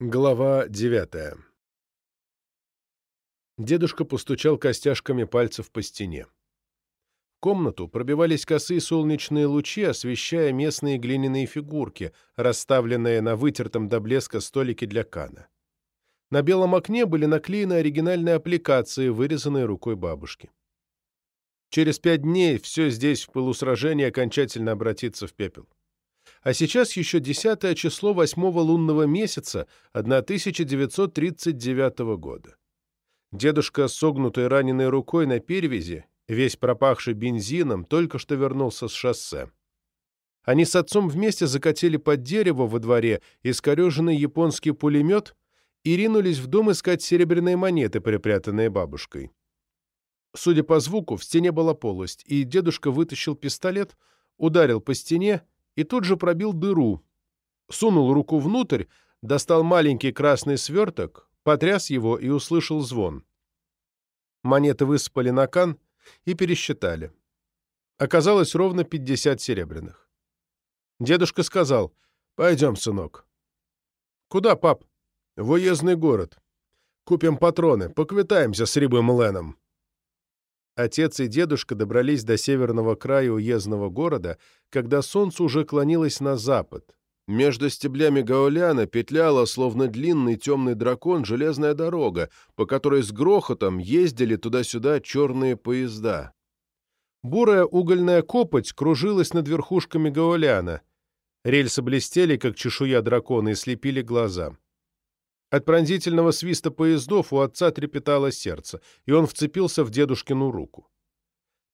Глава девятая Дедушка постучал костяшками пальцев по стене. В комнату пробивались косые солнечные лучи, освещая местные глиняные фигурки, расставленные на вытертом до блеска столике для кана. На белом окне были наклеены оригинальные аппликации, вырезанные рукой бабушки. Через пять дней все здесь в пылу сражения окончательно обратится в пепел а сейчас еще десятое число восьмого лунного месяца 1939 года. Дедушка согнутой раненой рукой на перевязи, весь пропахший бензином, только что вернулся с шоссе. Они с отцом вместе закатили под дерево во дворе искореженный японский пулемет и ринулись в дом искать серебряные монеты, припрятанные бабушкой. Судя по звуку, в стене была полость, и дедушка вытащил пистолет, ударил по стене и тут же пробил дыру. Сунул руку внутрь, достал маленький красный сверток, потряс его и услышал звон. Монеты высыпали на кан и пересчитали. Оказалось ровно 50 серебряных. Дедушка сказал, «Пойдем, сынок». «Куда, пап?» «В уездный город. Купим патроны, поквитаемся с Рибым Леном». Отец и дедушка добрались до северного края уездного города, когда солнце уже клонилось на запад. Между стеблями гауляна петляла, словно длинный темный дракон, железная дорога, по которой с грохотом ездили туда-сюда черные поезда. Бурая угольная копоть кружилась над верхушками гауляна. Рельсы блестели, как чешуя дракона, и слепили глаза. От пронзительного свиста поездов у отца трепетало сердце, и он вцепился в дедушкину руку.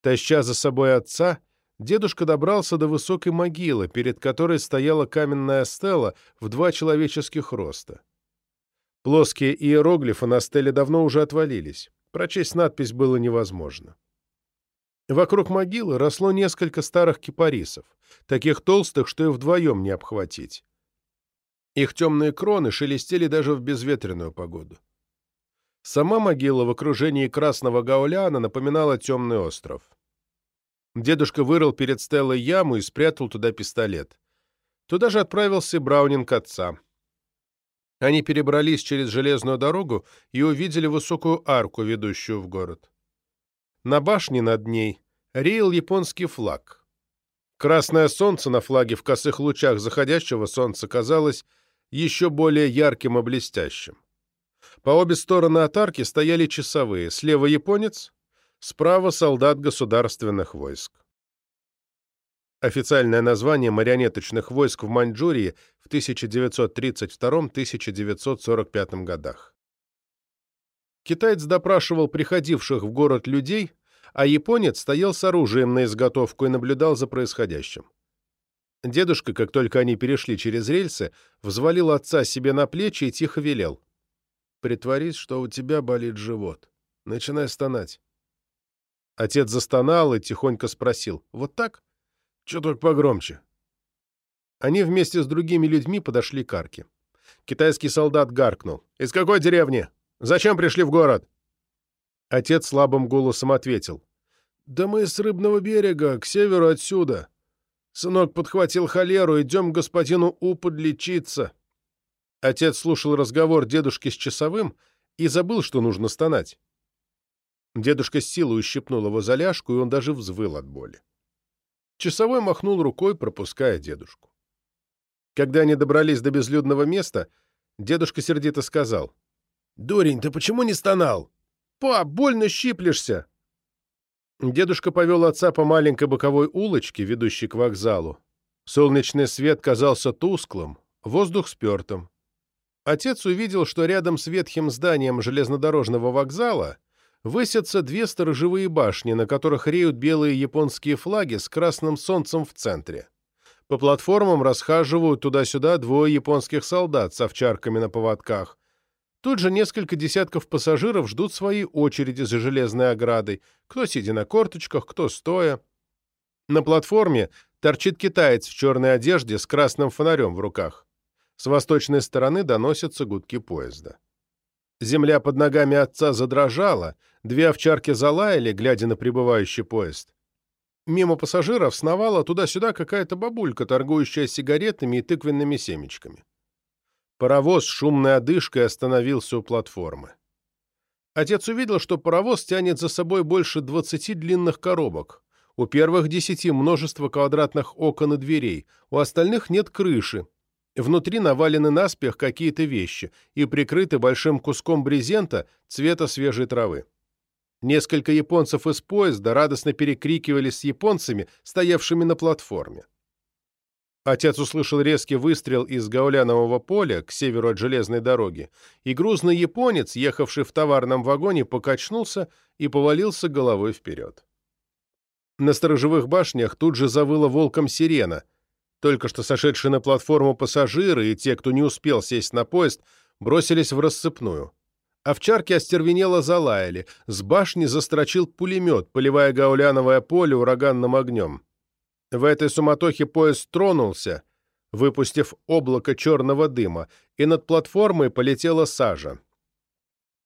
Таща за собой отца, дедушка добрался до высокой могилы, перед которой стояла каменная стела в два человеческих роста. Плоские иероглифы на стеле давно уже отвалились. Прочесть надпись было невозможно. Вокруг могилы росло несколько старых кипарисов, таких толстых, что и вдвоем не обхватить. Их темные кроны шелестели даже в безветренную погоду. Сама могила в окружении красного гауляна напоминала темный остров. Дедушка вырыл перед Стеллой яму и спрятал туда пистолет. Туда же отправился Браунинг отца. Они перебрались через железную дорогу и увидели высокую арку, ведущую в город. На башне над ней реял японский флаг. Красное солнце на флаге в косых лучах заходящего солнца казалось еще более ярким и блестящим. По обе стороны от арки стояли часовые, слева японец, справа солдат государственных войск. Официальное название марионеточных войск в Маньчжурии в 1932-1945 годах. Китаец допрашивал приходивших в город людей, а японец стоял с оружием на изготовку и наблюдал за происходящим. Дедушка, как только они перешли через рельсы, взвалил отца себе на плечи и тихо велел. «Притворись, что у тебя болит живот. Начинай стонать». Отец застонал и тихонько спросил. «Вот так? Чуток погромче». Они вместе с другими людьми подошли к арке. Китайский солдат гаркнул. «Из какой деревни? Зачем пришли в город?» Отец слабым голосом ответил. «Да мы с Рыбного берега, к северу отсюда. Сынок подхватил холеру, идем к господину У подлечиться. Отец слушал разговор дедушки с часовым и забыл, что нужно стонать. Дедушка с силой ущипнул его за ляжку, и он даже взвыл от боли. Часовой махнул рукой, пропуская дедушку. Когда они добрались до безлюдного места, дедушка сердито сказал. «Дурень, ты почему не стонал? Пап, больно щиплешься!» Дедушка повел отца по маленькой боковой улочке, ведущей к вокзалу. Солнечный свет казался тусклым, воздух спертым. Отец увидел, что рядом с ветхим зданием железнодорожного вокзала высятся две сторожевые башни, на которых реют белые японские флаги с красным солнцем в центре. По платформам расхаживают туда-сюда двое японских солдат с овчарками на поводках, Тут же несколько десятков пассажиров ждут своей очереди за железной оградой, кто сидя на корточках, кто стоя. На платформе торчит китаец в черной одежде с красным фонарем в руках. С восточной стороны доносятся гудки поезда. Земля под ногами отца задрожала, две овчарки залаяли, глядя на прибывающий поезд. Мимо пассажиров сновала туда-сюда какая-то бабулька, торгующая сигаретами и тыквенными семечками. Паровоз шумной одышкой остановился у платформы. Отец увидел, что паровоз тянет за собой больше двадцати длинных коробок. У первых десяти множество квадратных окон и дверей, у остальных нет крыши. Внутри навалены наспех какие-то вещи и прикрыты большим куском брезента цвета свежей травы. Несколько японцев из поезда радостно перекрикивались с японцами, стоявшими на платформе. Отец услышал резкий выстрел из гаулянового поля к северу от железной дороги, и грузный японец, ехавший в товарном вагоне, покачнулся и повалился головой вперед. На сторожевых башнях тут же завыла волком сирена. Только что сошедшие на платформу пассажиры и те, кто не успел сесть на поезд, бросились в рассыпную. Овчарки остервенело залаяли, с башни застрочил пулемет, поливая гауляновое поле ураганным огнем. В этой суматохе поезд тронулся, выпустив облако черного дыма, и над платформой полетела сажа.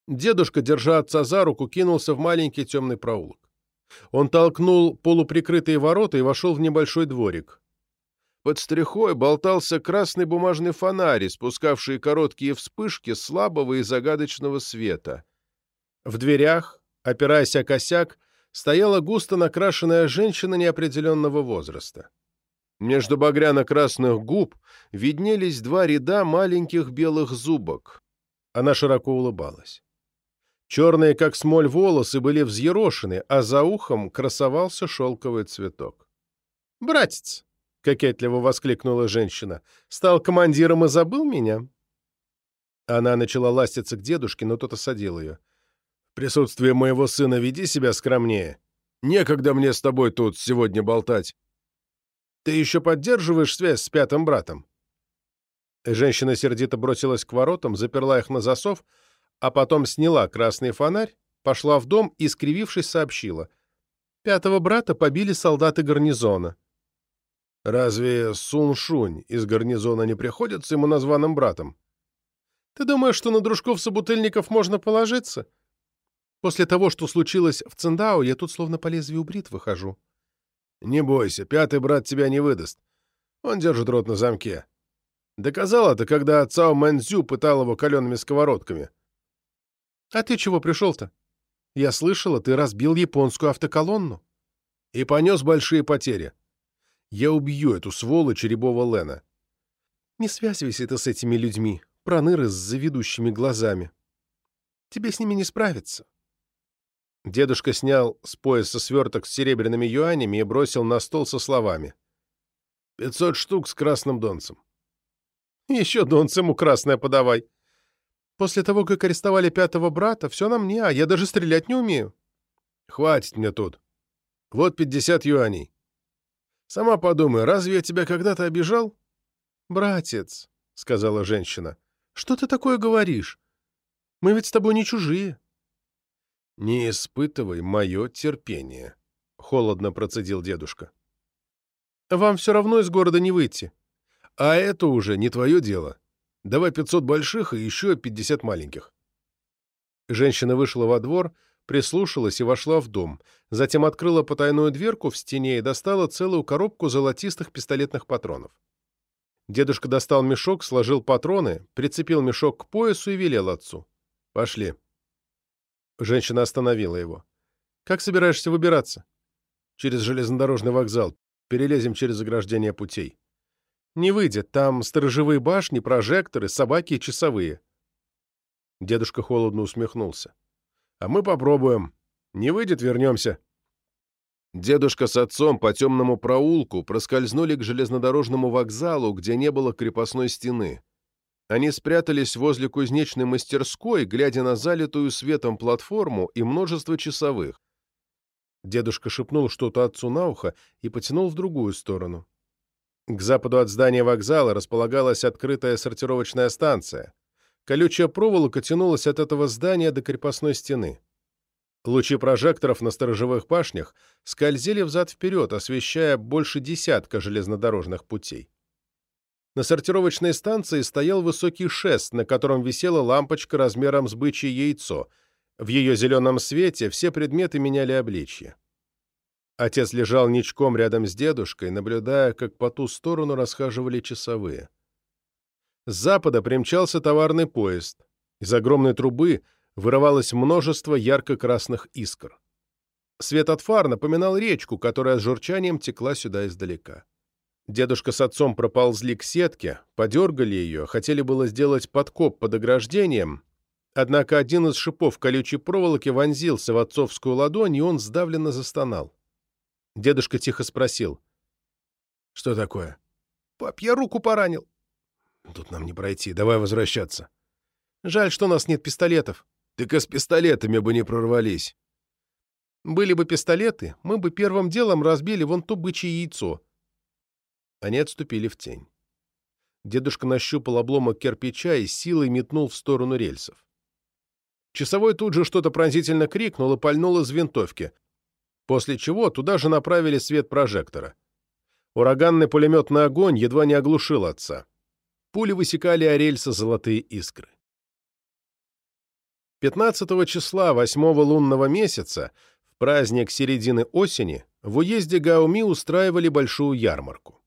Дедушка, держа отца за руку, кинулся в маленький темный проулок. Он толкнул полуприкрытые ворота и вошел в небольшой дворик. Под стрихой болтался красный бумажный фонарь, спускавший короткие вспышки слабого и загадочного света. В дверях, опираясь о косяк, стояла густо накрашенная женщина неопределенного возраста. Между багряно-красных губ виднелись два ряда маленьких белых зубок. Она широко улыбалась. Черные, как смоль, волосы были взъерошены, а за ухом красовался шелковый цветок. «Братец!» — кокетливо воскликнула женщина. «Стал командиром и забыл меня?» Она начала ластиться к дедушке, но тот осадил ее присутствии моего сына веди себя скромнее. Некогда мне с тобой тут сегодня болтать. Ты еще поддерживаешь связь с пятым братом?» Женщина сердито бросилась к воротам, заперла их на засов, а потом сняла красный фонарь, пошла в дом и, скривившись, сообщила. «Пятого брата побили солдаты гарнизона». «Разве Сун-Шунь из гарнизона не приходится ему названным братом?» «Ты думаешь, что на дружков-собутыльников можно положиться?» После того, что случилось в Циндао, я тут словно по лезвию бритвы хожу. Не бойся, пятый брат тебя не выдаст. Он держит рот на замке. Доказал это, когда Цао Мэнзю пытал его калеными сковородками. А ты чего пришел-то? Я слышала, ты разбил японскую автоколонну. И понес большие потери. Я убью эту сволочь рябого Лена. Не связывайся ты с этими людьми, проныры с заведущими глазами. Тебе с ними не справиться. Дедушка снял с пояса сверток с серебряными юанями и бросил на стол со словами. «Пятьсот штук с красным донцем». «Еще донцем ему красное подавай. После того, как арестовали пятого брата, все на мне, а я даже стрелять не умею». «Хватит мне тут. Вот пятьдесят юаней. Сама подумай, разве я тебя когда-то обижал?» «Братец», — сказала женщина, — «что ты такое говоришь? Мы ведь с тобой не чужие». «Не испытывай мое терпение», — холодно процедил дедушка. «Вам все равно из города не выйти. А это уже не твое дело. Давай пятьсот больших и еще пятьдесят маленьких». Женщина вышла во двор, прислушалась и вошла в дом, затем открыла потайную дверку в стене и достала целую коробку золотистых пистолетных патронов. Дедушка достал мешок, сложил патроны, прицепил мешок к поясу и велел отцу. «Пошли». Женщина остановила его. «Как собираешься выбираться?» «Через железнодорожный вокзал. Перелезем через заграждение путей». «Не выйдет. Там сторожевые башни, прожекторы, собаки и часовые». Дедушка холодно усмехнулся. «А мы попробуем. Не выйдет, вернемся». Дедушка с отцом по темному проулку проскользнули к железнодорожному вокзалу, где не было крепостной стены. Они спрятались возле кузнечной мастерской, глядя на залитую светом платформу и множество часовых. Дедушка шепнул что-то отцу на ухо и потянул в другую сторону. К западу от здания вокзала располагалась открытая сортировочная станция. Колючая проволока тянулась от этого здания до крепостной стены. Лучи прожекторов на сторожевых башнях скользили взад-вперед, освещая больше десятка железнодорожных путей. На сортировочной станции стоял высокий шест, на котором висела лампочка размером с бычье яйцо. В ее зеленом свете все предметы меняли обличье. Отец лежал ничком рядом с дедушкой, наблюдая, как по ту сторону расхаживали часовые. С запада примчался товарный поезд. Из огромной трубы вырывалось множество ярко-красных искр. Свет от фар напоминал речку, которая с журчанием текла сюда издалека. Дедушка с отцом проползли к сетке, подергали ее, хотели было сделать подкоп под ограждением, однако один из шипов колючей проволоки вонзился в отцовскую ладонь, и он сдавленно застонал. Дедушка тихо спросил. «Что такое?» «Пап, я руку поранил». «Тут нам не пройти, давай возвращаться». «Жаль, что у нас нет пистолетов». «Так и с пистолетами бы не прорвались». «Были бы пистолеты, мы бы первым делом разбили вон то бычье яйцо», они отступили в тень. Дедушка нащупал обломок кирпича и силой метнул в сторону рельсов. Часовой тут же что-то пронзительно крикнул и пальнул из винтовки, после чего туда же направили свет прожектора. Ураганный пулеметный огонь едва не оглушил отца. Пули высекали о рельсы золотые искры. 15 числа 8 лунного месяца, в праздник середины осени, в уезде Гауми устраивали большую ярмарку.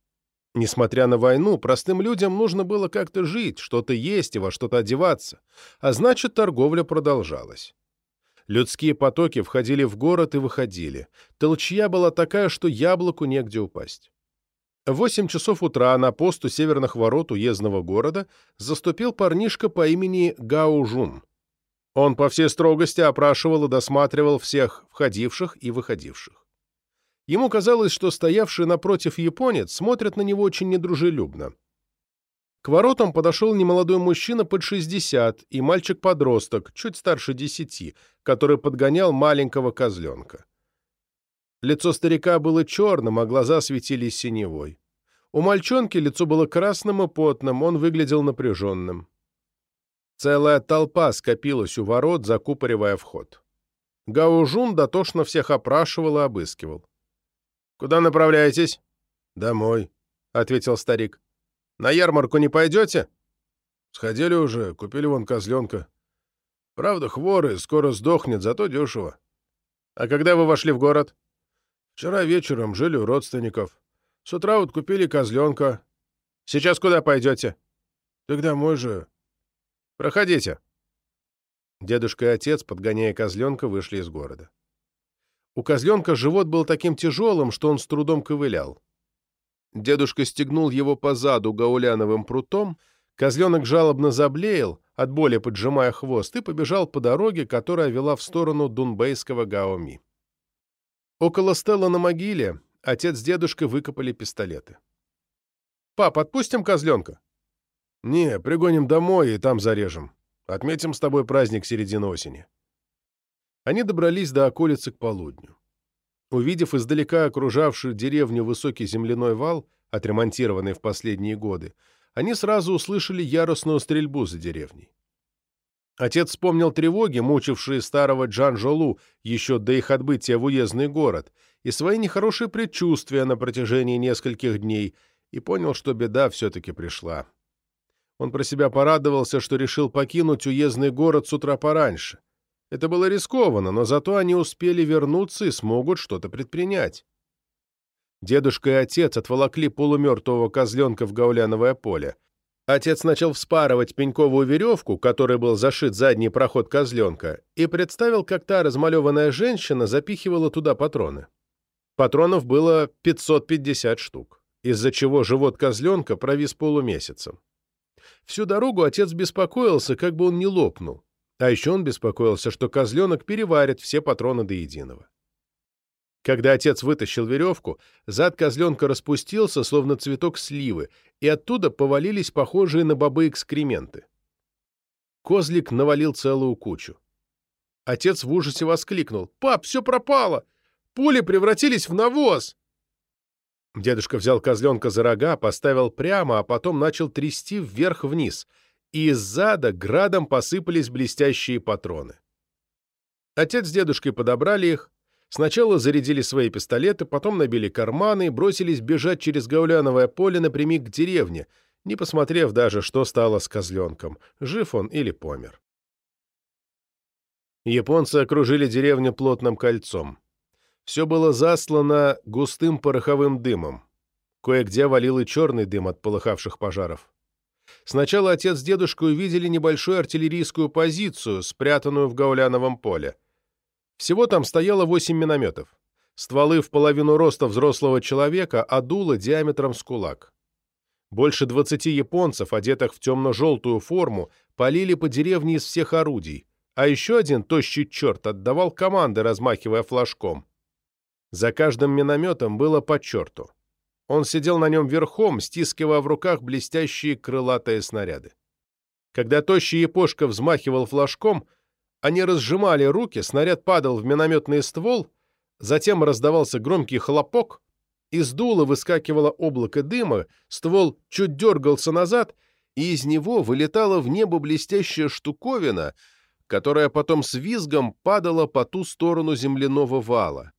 Несмотря на войну, простым людям нужно было как-то жить, что-то есть и во что-то одеваться, а значит, торговля продолжалась. Людские потоки входили в город и выходили. Толчья была такая, что яблоку негде упасть. В восемь часов утра на посту северных ворот уездного города заступил парнишка по имени Гаужун. Он по всей строгости опрашивал и досматривал всех входивших и выходивших. Ему казалось, что стоявший напротив японец смотрит на него очень недружелюбно. К воротам подошел немолодой мужчина под 60 и мальчик-подросток, чуть старше десяти, который подгонял маленького козленка. Лицо старика было черным, а глаза светились синевой. У мальчонки лицо было красным и потным, он выглядел напряженным. Целая толпа скопилась у ворот, закупоривая вход. Гаужун дотошно всех опрашивал и обыскивал. «Куда направляетесь?» «Домой», — ответил старик. «На ярмарку не пойдете?» «Сходили уже, купили вон козленка. Правда, хворый, скоро сдохнет, зато дешево». «А когда вы вошли в город?» «Вчера вечером жили у родственников. С утра вот купили козленка». «Сейчас куда пойдете?» «Так домой же». «Проходите». Дедушка и отец, подгоняя козленка, вышли из города. У козленка живот был таким тяжелым, что он с трудом ковылял. Дедушка стегнул его по заду гауляновым прутом, козленок жалобно заблеял, от боли поджимая хвост, и побежал по дороге, которая вела в сторону дунбейского Гаоми. Около стела на могиле отец с дедушкой выкопали пистолеты. «Пап, отпустим козленка?» «Не, пригоним домой и там зарежем. Отметим с тобой праздник середины осени». Они добрались до околицы к полудню. Увидев издалека окружавший деревню высокий земляной вал, отремонтированный в последние годы, они сразу услышали яростную стрельбу за деревней. Отец вспомнил тревоги, мучившие старого Джан-Жолу еще до их отбытия в уездный город, и свои нехорошие предчувствия на протяжении нескольких дней, и понял, что беда все-таки пришла. Он про себя порадовался, что решил покинуть уездный город с утра пораньше — это было рискованно, но зато они успели вернуться и смогут что-то предпринять. Дедушка и отец отволокли полумертвого козленка в гауляновое поле. Отец начал вспарывать пеньковую веревку, которой был зашит задний проход козленка, и представил, как та размалеванная женщина запихивала туда патроны. Патронов было 550 штук, из-за чего живот козленка провис полумесяцем. Всю дорогу отец беспокоился, как бы он не лопнул. А еще он беспокоился, что козленок переварит все патроны до единого. Когда отец вытащил веревку, зад козленка распустился, словно цветок сливы, и оттуда повалились похожие на бобы экскременты. Козлик навалил целую кучу. Отец в ужасе воскликнул. «Пап, все пропало! Пули превратились в навоз!» Дедушка взял козленка за рога, поставил прямо, а потом начал трясти вверх-вниз — и из зада градом посыпались блестящие патроны. Отец с дедушкой подобрали их, сначала зарядили свои пистолеты, потом набили карманы и бросились бежать через гауляновое поле напрямик к деревне, не посмотрев даже, что стало с козленком, жив он или помер. Японцы окружили деревню плотным кольцом. Все было заслано густым пороховым дымом. Кое-где валил и черный дым от полыхавших пожаров. Сначала отец с дедушкой увидели небольшую артиллерийскую позицию, спрятанную в Гауляновом поле. Всего там стояло восемь минометов. Стволы в половину роста взрослого человека, а дуло диаметром с кулак. Больше двадцати японцев, одетых в темно-желтую форму, полили по деревне из всех орудий, а еще один тощий черт отдавал команды, размахивая флажком. За каждым минометом было по черту. Он сидел на нем верхом, стискивая в руках блестящие крылатые снаряды. Когда тощий япошка взмахивал флажком, они разжимали руки, снаряд падал в минометный ствол, затем раздавался громкий хлопок, из дула выскакивало облако дыма, ствол чуть дергался назад, и из него вылетала в небо блестящая штуковина, которая потом с визгом падала по ту сторону земляного вала.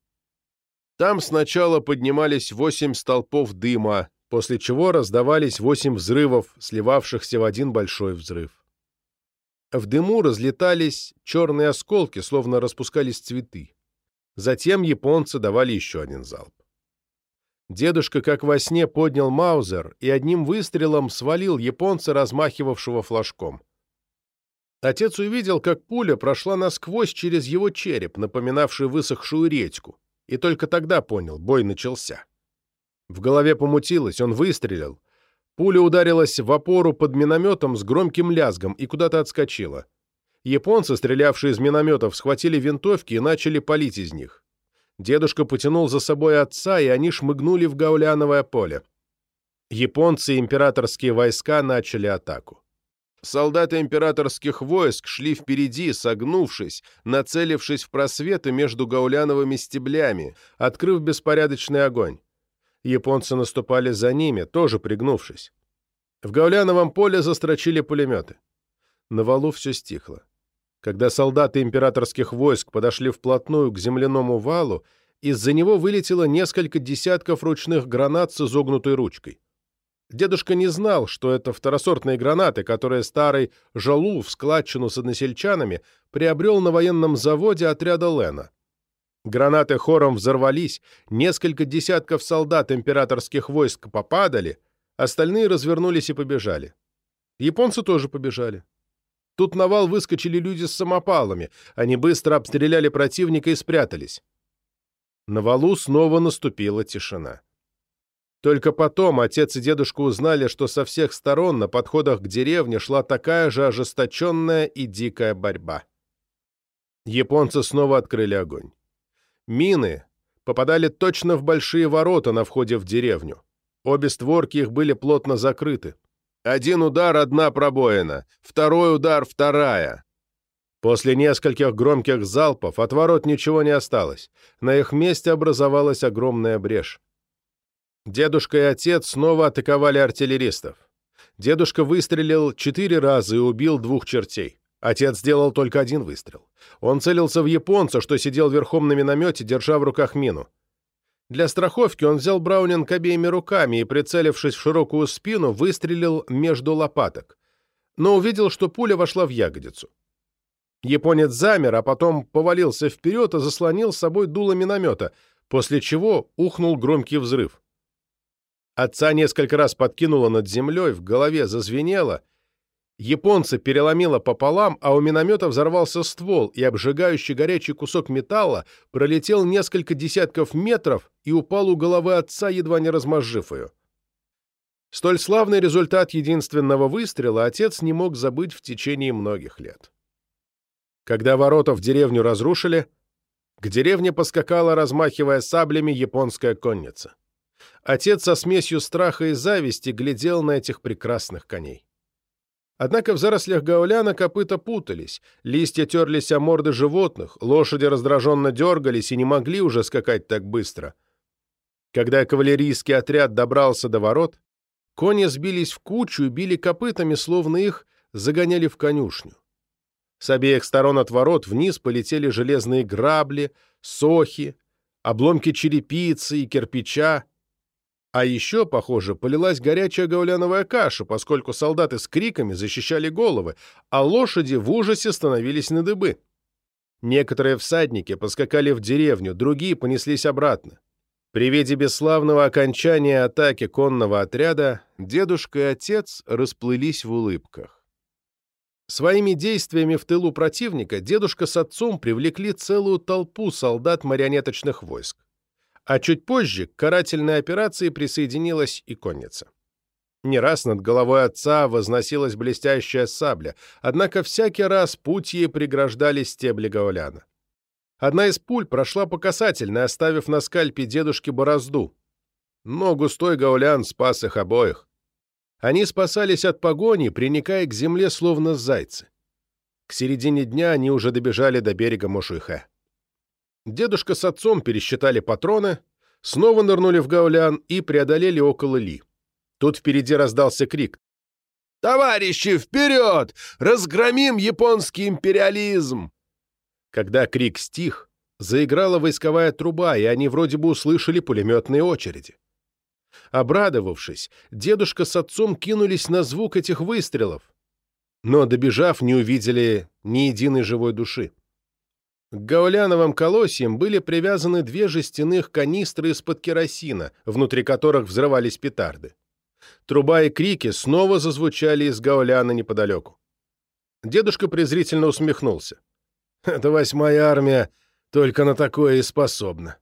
Там сначала поднимались восемь столпов дыма, после чего раздавались восемь взрывов, сливавшихся в один большой взрыв. В дыму разлетались черные осколки, словно распускались цветы. Затем японцы давали еще один залп. Дедушка, как во сне, поднял маузер и одним выстрелом свалил японца, размахивавшего флажком. Отец увидел, как пуля прошла насквозь через его череп, напоминавший высохшую редьку и только тогда понял, бой начался. В голове помутилось, он выстрелил. Пуля ударилась в опору под минометом с громким лязгом и куда-то отскочила. Японцы, стрелявшие из минометов, схватили винтовки и начали палить из них. Дедушка потянул за собой отца, и они шмыгнули в гауляновое поле. Японцы и императорские войска начали атаку. Солдаты императорских войск шли впереди, согнувшись, нацелившись в просветы между гауляновыми стеблями, открыв беспорядочный огонь. Японцы наступали за ними, тоже пригнувшись. В гауляновом поле застрочили пулеметы. На валу все стихло. Когда солдаты императорских войск подошли вплотную к земляному валу, из-за него вылетело несколько десятков ручных гранат с изогнутой ручкой. Дедушка не знал, что это второсортные гранаты, которые старый Жалу в складчину с односельчанами приобрел на военном заводе отряда Лена. Гранаты хором взорвались, несколько десятков солдат императорских войск попадали, остальные развернулись и побежали. Японцы тоже побежали. Тут на вал выскочили люди с самопалами, они быстро обстреляли противника и спрятались. На валу снова наступила тишина. Только потом отец и дедушка узнали, что со всех сторон на подходах к деревне шла такая же ожесточенная и дикая борьба. Японцы снова открыли огонь. Мины попадали точно в большие ворота на входе в деревню. Обе створки их были плотно закрыты. Один удар — одна пробоина, второй удар — вторая. После нескольких громких залпов от ворот ничего не осталось. На их месте образовалась огромная брешь. Дедушка и отец снова атаковали артиллеристов. Дедушка выстрелил четыре раза и убил двух чертей. Отец сделал только один выстрел. Он целился в японца, что сидел верхом на миномете, держа в руках мину. Для страховки он взял Браунинг обеими руками и, прицелившись в широкую спину, выстрелил между лопаток. Но увидел, что пуля вошла в ягодицу. Японец замер, а потом повалился вперед и заслонил с собой дуло миномета, после чего ухнул громкий взрыв. Отца несколько раз подкинуло над землей, в голове зазвенело. Японца переломило пополам, а у миномета взорвался ствол, и обжигающий горячий кусок металла пролетел несколько десятков метров и упал у головы отца, едва не размозжив ее. Столь славный результат единственного выстрела отец не мог забыть в течение многих лет. Когда ворота в деревню разрушили, к деревне поскакала, размахивая саблями, японская конница. Отец со смесью страха и зависти глядел на этих прекрасных коней. Однако в зарослях гауляна копыта путались, листья терлись о морды животных, лошади раздраженно дергались и не могли уже скакать так быстро. Когда кавалерийский отряд добрался до ворот, кони сбились в кучу и били копытами, словно их загоняли в конюшню. С обеих сторон от ворот вниз полетели железные грабли, сохи, обломки черепицы и кирпича, а еще, похоже, полилась горячая гауляновая каша, поскольку солдаты с криками защищали головы, а лошади в ужасе становились на дыбы. Некоторые всадники поскакали в деревню, другие понеслись обратно. При виде бесславного окончания атаки конного отряда дедушка и отец расплылись в улыбках. Своими действиями в тылу противника дедушка с отцом привлекли целую толпу солдат марионеточных войск. А чуть позже к карательной операции присоединилась и конница. Не раз над головой отца возносилась блестящая сабля, однако всякий раз путь ей преграждали стебли гауляна. Одна из пуль прошла по касательной, оставив на скальпе дедушки борозду. Но густой гаулян спас их обоих. Они спасались от погони, приникая к земле, словно зайцы. К середине дня они уже добежали до берега Мошуйхэ. Дедушка с отцом пересчитали патроны, снова нырнули в гаулян и преодолели около Ли. Тут впереди раздался крик. «Товарищи, вперед! Разгромим японский империализм!» Когда крик стих, заиграла войсковая труба, и они вроде бы услышали пулеметные очереди. Обрадовавшись, дедушка с отцом кинулись на звук этих выстрелов, но, добежав, не увидели ни единой живой души. К гауляновым колосьям были привязаны две жестяных канистры из-под керосина, внутри которых взрывались петарды. Труба и крики снова зазвучали из гауляна неподалеку. Дедушка презрительно усмехнулся. Это восьмая армия только на такое и способна.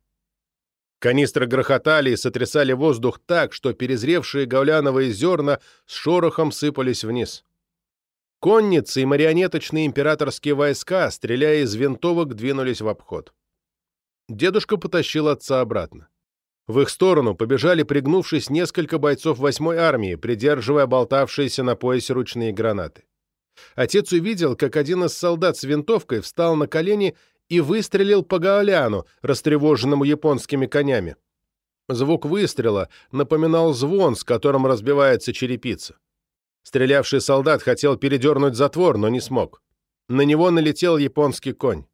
Канистры грохотали и сотрясали воздух так, что перезревшие гауляновые зерна с шорохом сыпались вниз. Конницы и марионеточные императорские войска, стреляя из винтовок, двинулись в обход. Дедушка потащил отца обратно. В их сторону побежали, пригнувшись, несколько бойцов восьмой армии, придерживая болтавшиеся на поясе ручные гранаты. Отец увидел, как один из солдат с винтовкой встал на колени и выстрелил по Гаоляну, растревоженному японскими конями. Звук выстрела напоминал звон, с которым разбивается черепица. Стрелявший солдат хотел передернуть затвор, но не смог. На него налетел японский конь.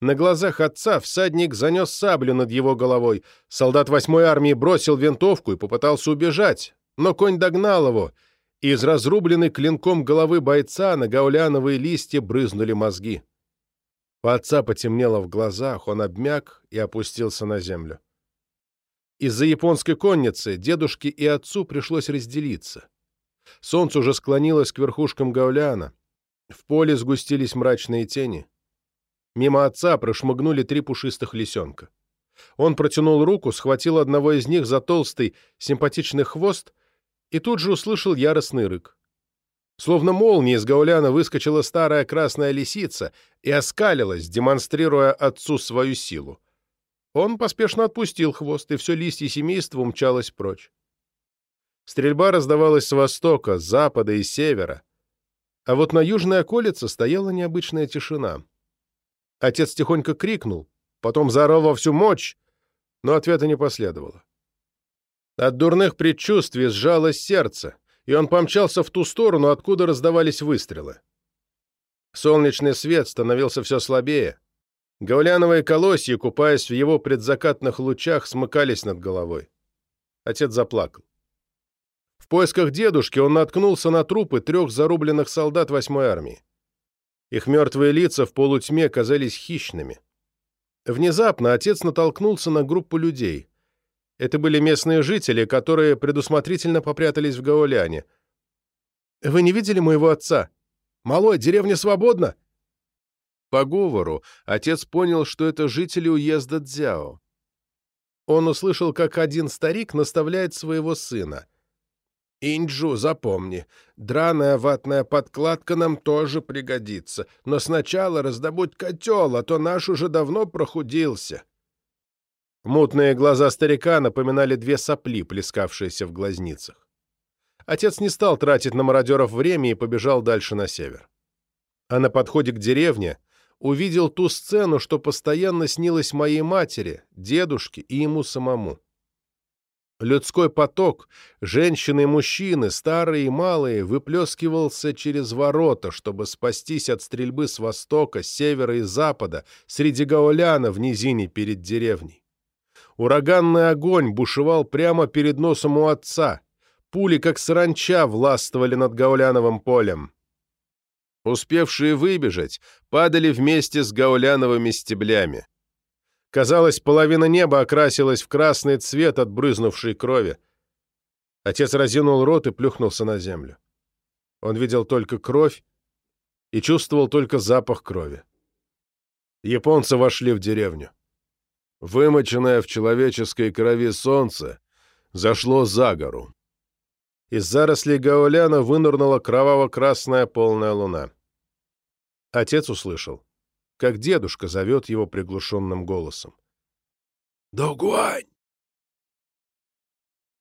На глазах отца всадник занес саблю над его головой. Солдат восьмой армии бросил винтовку и попытался убежать, но конь догнал его — из разрубленной клинком головы бойца на гауляновые листья брызнули мозги. У отца потемнело в глазах, он обмяк и опустился на землю. Из-за японской конницы дедушке и отцу пришлось разделиться. Солнце уже склонилось к верхушкам гауляна. В поле сгустились мрачные тени. Мимо отца прошмыгнули три пушистых лисенка. Он протянул руку, схватил одного из них за толстый, симпатичный хвост и тут же услышал яростный рык. Словно молния из гауляна выскочила старая красная лисица и оскалилась, демонстрируя отцу свою силу. Он поспешно отпустил хвост, и все листья семейства умчалось прочь. Стрельба раздавалась с востока, с запада и севера. А вот на южной околице стояла необычная тишина. Отец тихонько крикнул, потом заорал во всю мощь, но ответа не последовало. От дурных предчувствий сжалось сердце, и он помчался в ту сторону, откуда раздавались выстрелы. Солнечный свет становился все слабее. Гауляновые колосья, купаясь в его предзакатных лучах, смыкались над головой. Отец заплакал. В поисках дедушки он наткнулся на трупы трех зарубленных солдат восьмой армии. Их мертвые лица в полутьме казались хищными. Внезапно отец натолкнулся на группу людей. Это были местные жители, которые предусмотрительно попрятались в Гауляне. «Вы не видели моего отца? Малой, деревня свободна?» По говору отец понял, что это жители уезда Дзяо. Он услышал, как один старик наставляет своего сына. «Инджу, запомни, драная ватная подкладка нам тоже пригодится, но сначала раздобудь котел, а то наш уже давно прохудился». Мутные глаза старика напоминали две сопли, плескавшиеся в глазницах. Отец не стал тратить на мародеров время и побежал дальше на север. А на подходе к деревне увидел ту сцену, что постоянно снилась моей матери, дедушке и ему самому. Людской поток, женщины и мужчины, старые и малые, выплескивался через ворота, чтобы спастись от стрельбы с востока, севера и запада, среди гауляна в низине перед деревней. Ураганный огонь бушевал прямо перед носом у отца. Пули, как саранча, властвовали над Гауляновым полем. Успевшие выбежать, падали вместе с гауляновыми стеблями. Казалось, половина неба окрасилась в красный цвет от брызнувшей крови. Отец разинул рот и плюхнулся на землю. Он видел только кровь и чувствовал только запах крови. Японцы вошли в деревню. Вымоченное в человеческой крови солнце зашло за гору. Из зарослей гауляна вынырнула кроваво-красная полная луна. Отец услышал, как дедушка зовет его приглушенным голосом. «Догуань!»